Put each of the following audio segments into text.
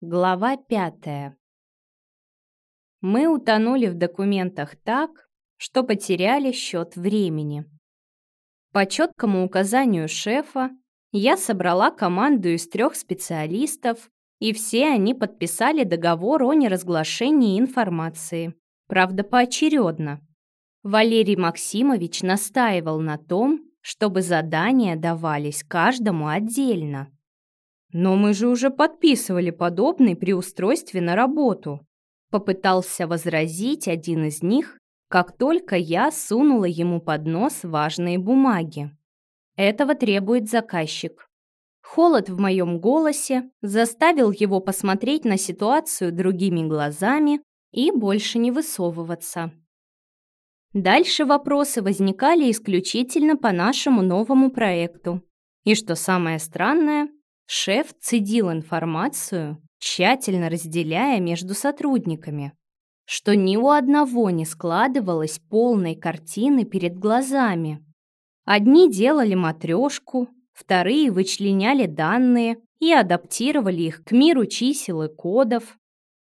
Глава пятая. Мы утонули в документах так, что потеряли счет времени. По четкому указанию шефа я собрала команду из трех специалистов, и все они подписали договор о неразглашении информации. Правда, поочередно. Валерий Максимович настаивал на том, чтобы задания давались каждому отдельно. «Но мы же уже подписывали подобный при устройстве на работу», попытался возразить один из них, как только я сунула ему под нос важные бумаги. Этого требует заказчик. Холод в моем голосе заставил его посмотреть на ситуацию другими глазами и больше не высовываться. Дальше вопросы возникали исключительно по нашему новому проекту. И что самое странное, Шеф цедил информацию, тщательно разделяя между сотрудниками, что ни у одного не складывалось полной картины перед глазами. Одни делали матрешку, вторые вычленяли данные и адаптировали их к миру чисел и кодов,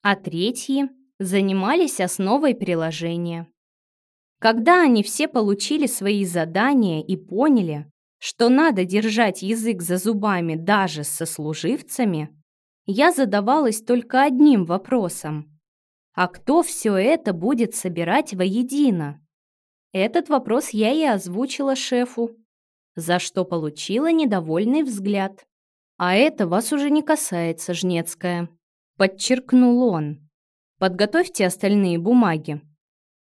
а третьи занимались основой приложения. Когда они все получили свои задания и поняли, что надо держать язык за зубами даже со служивцами, я задавалась только одним вопросом. А кто все это будет собирать воедино? Этот вопрос я и озвучила шефу, за что получила недовольный взгляд. «А это вас уже не касается, Жнецкая», — подчеркнул он. «Подготовьте остальные бумаги.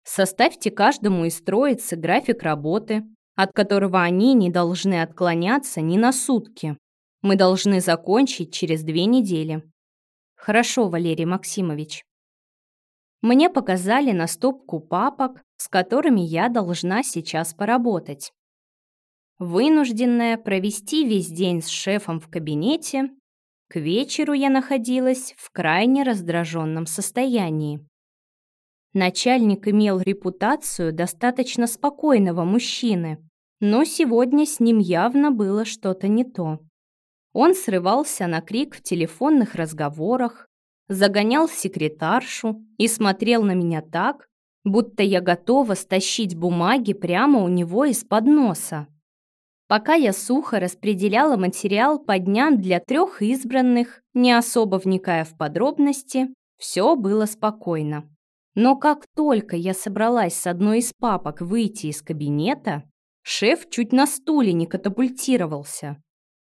Составьте каждому из троицы график работы, от которого они не должны отклоняться ни на сутки. Мы должны закончить через две недели. Хорошо, Валерий Максимович. Мне показали на стопку папок, с которыми я должна сейчас поработать. Вынужденная провести весь день с шефом в кабинете, к вечеру я находилась в крайне раздраженном состоянии. Начальник имел репутацию достаточно спокойного мужчины, но сегодня с ним явно было что-то не то. Он срывался на крик в телефонных разговорах, загонял секретаршу и смотрел на меня так, будто я готова стащить бумаги прямо у него из-под носа. Пока я сухо распределяла материал по дням для трех избранных, не особо вникая в подробности, все было спокойно. Но как только я собралась с одной из папок выйти из кабинета, Шеф чуть на стуле не катапультировался.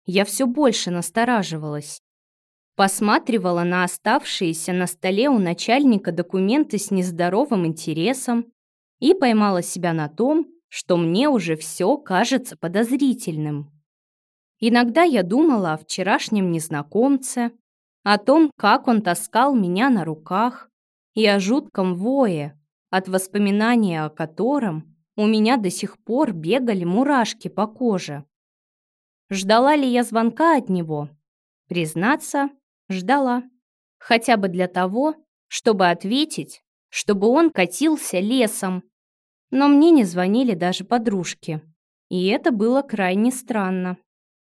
Я все больше настораживалась. Посматривала на оставшиеся на столе у начальника документы с нездоровым интересом и поймала себя на том, что мне уже все кажется подозрительным. Иногда я думала о вчерашнем незнакомце, о том, как он таскал меня на руках, и о жутком вое, от воспоминания о котором у меня до сих пор бегали мурашки по коже. Ждала ли я звонка от него? Признаться, ждала. Хотя бы для того, чтобы ответить, чтобы он катился лесом. Но мне не звонили даже подружки. И это было крайне странно.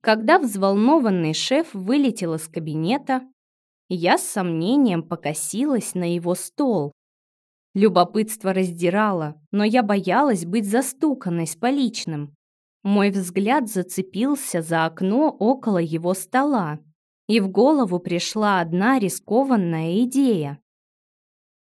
Когда взволнованный шеф вылетел из кабинета, я с сомнением покосилась на его стол, Любопытство раздирало, но я боялась быть застуканной с поличным. Мой взгляд зацепился за окно около его стола, и в голову пришла одна рискованная идея.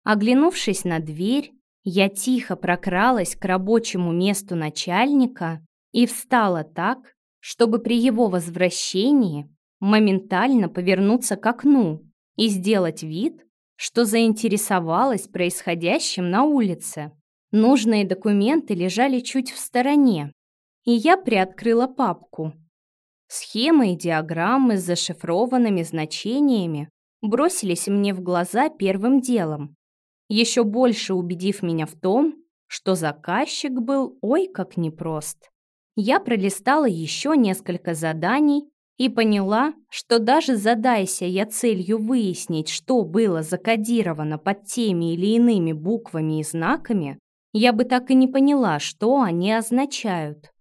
Оглянувшись на дверь, я тихо прокралась к рабочему месту начальника и встала так, чтобы при его возвращении моментально повернуться к окну и сделать вид, что заинтересовалась происходящим на улице. Нужные документы лежали чуть в стороне, и я приоткрыла папку. Схемы и диаграммы с зашифрованными значениями бросились мне в глаза первым делом, еще больше убедив меня в том, что заказчик был ой как непрост. Я пролистала еще несколько заданий и поняла, что даже задайся я целью выяснить, что было закодировано под теми или иными буквами и знаками, я бы так и не поняла, что они означают.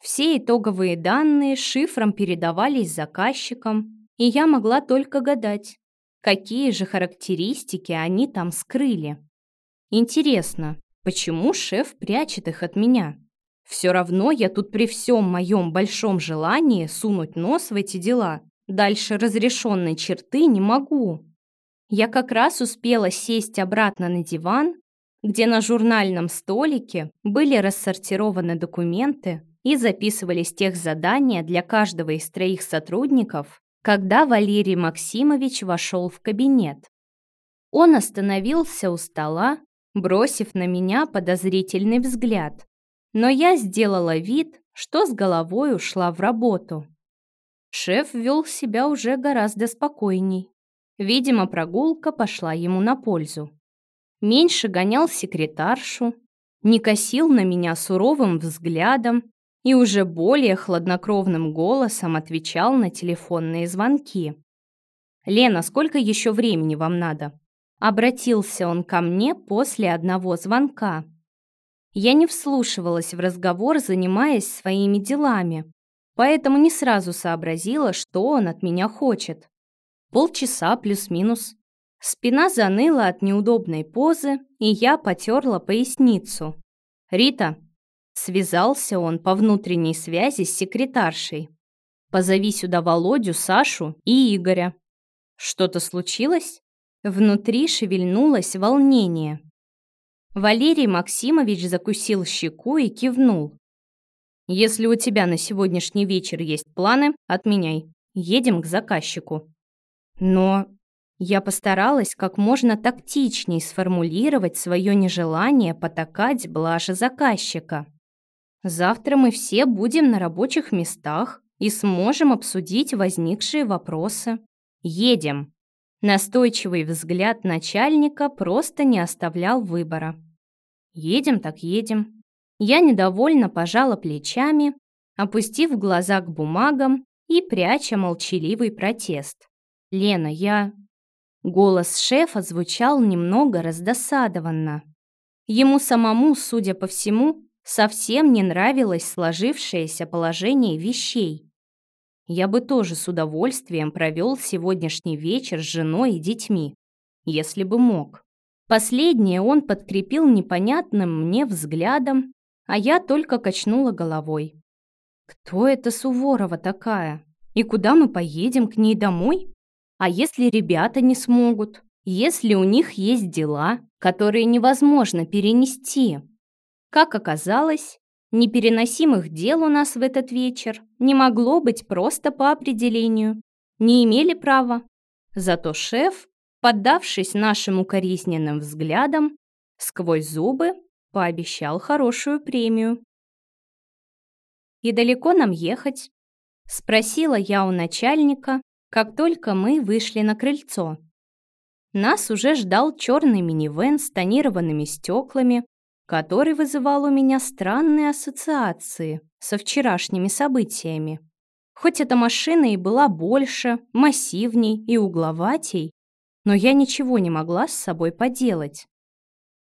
Все итоговые данные шифром передавались заказчикам, и я могла только гадать, какие же характеристики они там скрыли. Интересно, почему шеф прячет их от меня? Все равно я тут при всем моем большом желании сунуть нос в эти дела дальше разрешенной черты не могу. Я как раз успела сесть обратно на диван, где на журнальном столике были рассортированы документы и записывались тех задания для каждого из троих сотрудников, когда Валерий Максимович вошел в кабинет. Он остановился у стола, бросив на меня подозрительный взгляд, но я сделала вид, что с головой ушла в работу. Шеф вел себя уже гораздо спокойней. Видимо, прогулка пошла ему на пользу. Меньше гонял секретаршу, не косил на меня суровым взглядом и уже более хладнокровным голосом отвечал на телефонные звонки. «Лена, сколько еще времени вам надо?» Обратился он ко мне после одного звонка. Я не вслушивалась в разговор, занимаясь своими делами, поэтому не сразу сообразила, что он от меня хочет. Полчаса плюс-минус. Спина заныла от неудобной позы, и я потерла поясницу. «Рита, Связался он по внутренней связи с секретаршей. «Позови сюда Володю, Сашу и Игоря». «Что-то случилось?» Внутри шевельнулось волнение. Валерий Максимович закусил щеку и кивнул. «Если у тебя на сегодняшний вечер есть планы, отменяй. Едем к заказчику». Но я постаралась как можно тактичней сформулировать свое нежелание потакать блаже заказчика. Завтра мы все будем на рабочих местах и сможем обсудить возникшие вопросы. Едем. Настойчивый взгляд начальника просто не оставлял выбора. Едем так едем. Я недовольно пожала плечами, опустив глаза к бумагам и пряча молчаливый протест. «Лена, я...» Голос шефа звучал немного раздосадованно. Ему самому, судя по всему, совсем не нравилось сложившееся положение вещей. Я бы тоже с удовольствием провел сегодняшний вечер с женой и детьми, если бы мог. Последнее он подкрепил непонятным мне взглядом, а я только качнула головой. Кто это Суворова такая? И куда мы поедем к ней домой? А если ребята не смогут? Если у них есть дела, которые невозможно перенести? Как оказалось, непереносимых дел у нас в этот вечер не могло быть просто по определению. Не имели права. Зато шеф, поддавшись нашим укоризненным взглядам, сквозь зубы пообещал хорошую премию. «И далеко нам ехать?» — спросила я у начальника, как только мы вышли на крыльцо. Нас уже ждал черный минивэн с тонированными стеклами, который вызывал у меня странные ассоциации со вчерашними событиями. Хоть эта машина и была больше, массивней и угловатей, но я ничего не могла с собой поделать.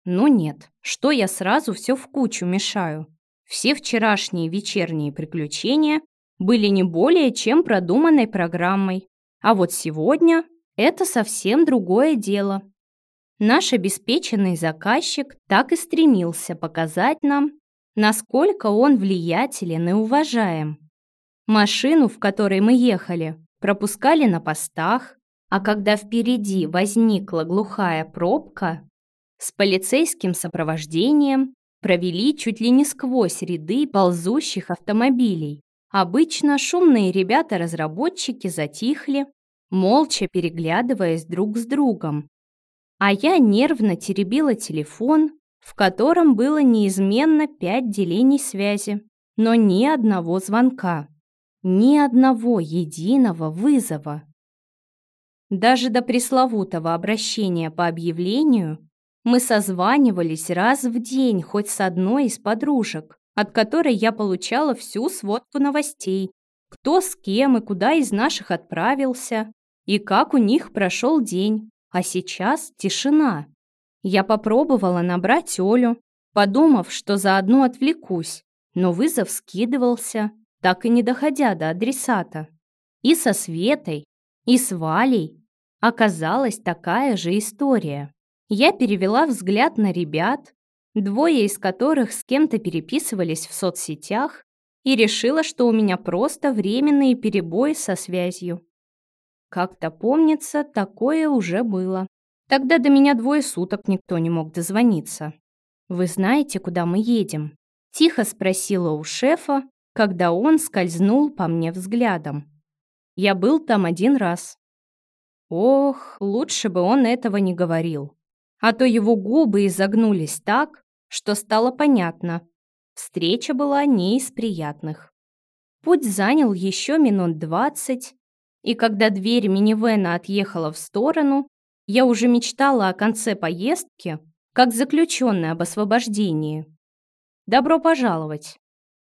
Ну нет, что я сразу все в кучу мешаю. Все вчерашние вечерние приключения были не более чем продуманной программой. А вот сегодня это совсем другое дело. Наш обеспеченный заказчик так и стремился показать нам, насколько он влиятелен и уважаем. Машину, в которой мы ехали, пропускали на постах, а когда впереди возникла глухая пробка, с полицейским сопровождением провели чуть ли не сквозь ряды ползущих автомобилей. Обычно шумные ребята-разработчики затихли, молча переглядываясь друг с другом, а я нервно теребила телефон, в котором было неизменно пять делений связи, но ни одного звонка, ни одного единого вызова. Даже до пресловутого обращения по объявлению мы созванивались раз в день хоть с одной из подружек, от которой я получала всю сводку новостей, кто с кем и куда из наших отправился, и как у них прошел день. А сейчас тишина. Я попробовала набрать Олю, подумав, что заодно отвлекусь, но вызов скидывался, так и не доходя до адресата. И со Светой, и с Валей. оказалась такая же история. Я перевела взгляд на ребят, двое из которых с кем-то переписывались в соцсетях, и решила, что у меня просто временные перебои со связью. Как-то помнится, такое уже было. Тогда до меня двое суток никто не мог дозвониться. «Вы знаете, куда мы едем?» Тихо спросила у шефа, когда он скользнул по мне взглядом. Я был там один раз. Ох, лучше бы он этого не говорил. А то его губы изогнулись так, что стало понятно. Встреча была не из приятных. Путь занял еще минут двадцать, и когда дверь минивэна отъехала в сторону, я уже мечтала о конце поездки, как заключенный об освобождении. «Добро пожаловать!»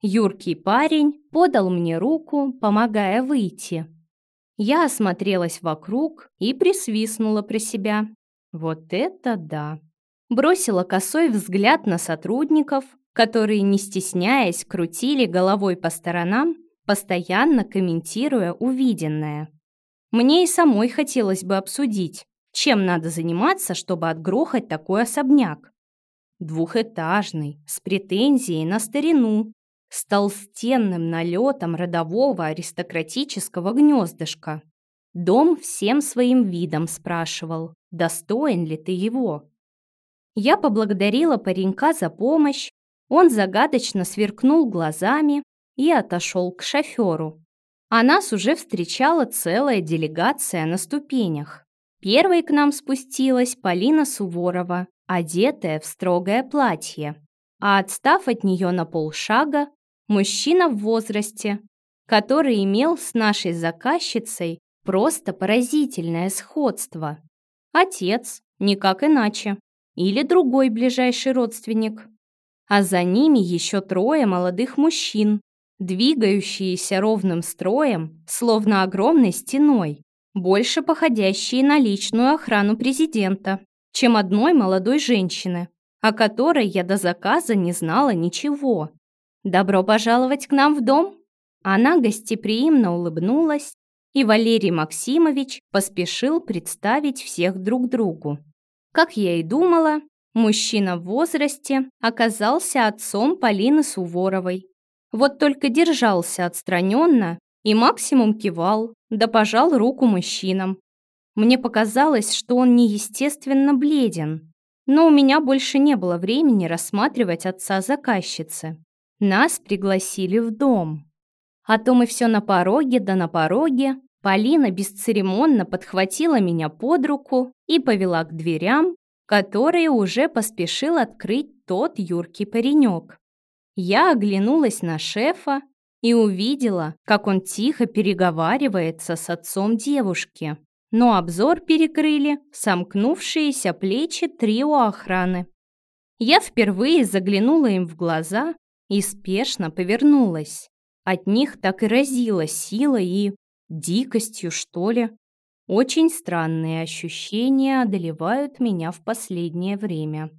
Юркий парень подал мне руку, помогая выйти. Я осмотрелась вокруг и присвистнула про себя. Вот это да! Бросила косой взгляд на сотрудников, которые, не стесняясь, крутили головой по сторонам постоянно комментируя увиденное. Мне и самой хотелось бы обсудить, чем надо заниматься, чтобы отгрохать такой особняк. Двухэтажный, с претензией на старину, с толстенным налетом родового аристократического гнездышка. Дом всем своим видом спрашивал, достоин ли ты его. Я поблагодарила паренька за помощь, он загадочно сверкнул глазами и отошел к шоферу. А нас уже встречала целая делегация на ступенях. Первой к нам спустилась Полина Суворова, одетая в строгое платье, а отстав от нее на полшага, мужчина в возрасте, который имел с нашей заказчицей просто поразительное сходство. Отец, никак иначе, или другой ближайший родственник. А за ними еще трое молодых мужчин, двигающиеся ровным строем, словно огромной стеной, больше походящие на личную охрану президента, чем одной молодой женщины, о которой я до заказа не знала ничего. «Добро пожаловать к нам в дом!» Она гостеприимно улыбнулась, и Валерий Максимович поспешил представить всех друг другу. Как я и думала, мужчина в возрасте оказался отцом Полины Суворовой, вот только держался отстраненно и максимум кивал, да пожал руку мужчинам. Мне показалось, что он неестественно бледен, но у меня больше не было времени рассматривать отца заказчицы. Нас пригласили в дом. А то мы все на пороге да на пороге. Полина бесцеремонно подхватила меня под руку и повела к дверям, которые уже поспешил открыть тот юркий паренек. Я оглянулась на шефа и увидела, как он тихо переговаривается с отцом девушки. Но обзор перекрыли сомкнувшиеся плечи трио охраны. Я впервые заглянула им в глаза и спешно повернулась. От них так и разило силой и дикостью, что ли. Очень странные ощущения одолевают меня в последнее время.